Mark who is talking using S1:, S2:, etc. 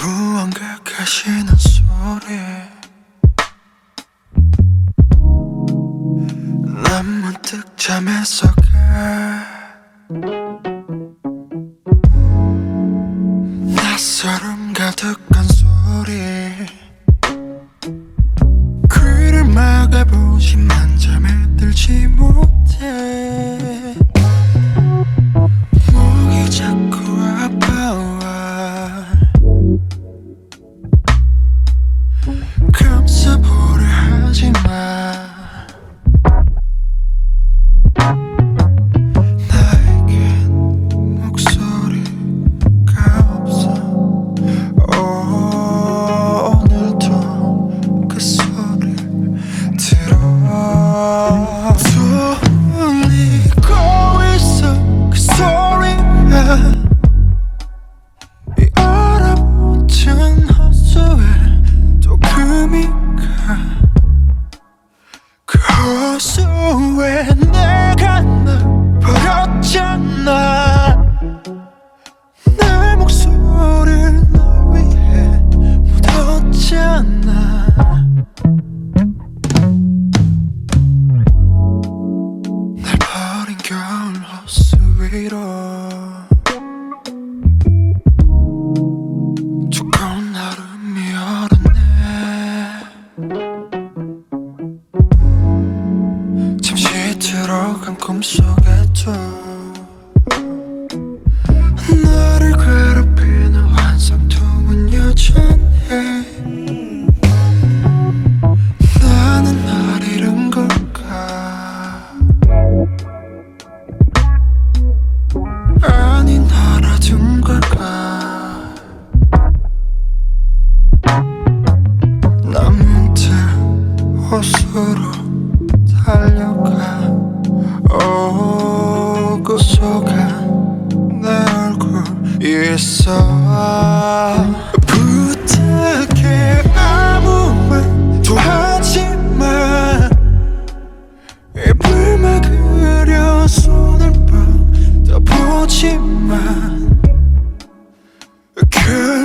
S1: 무언가 가시는 소리 난 문득 잠에서 가 낯설음 가득한 소리 막아보지만 잠에 들지 못해 들어간 꿈속에도 나를 괴롭히는 환상통은 여전해 나는 날 잃은 걸까? 아니 날 아둔 걸까? 난 문득 호수로 속에 내 얼굴 있어. 부탁해 아무 말도 하지 마. 이불만 그려 손을 뻗어보지 마. 그.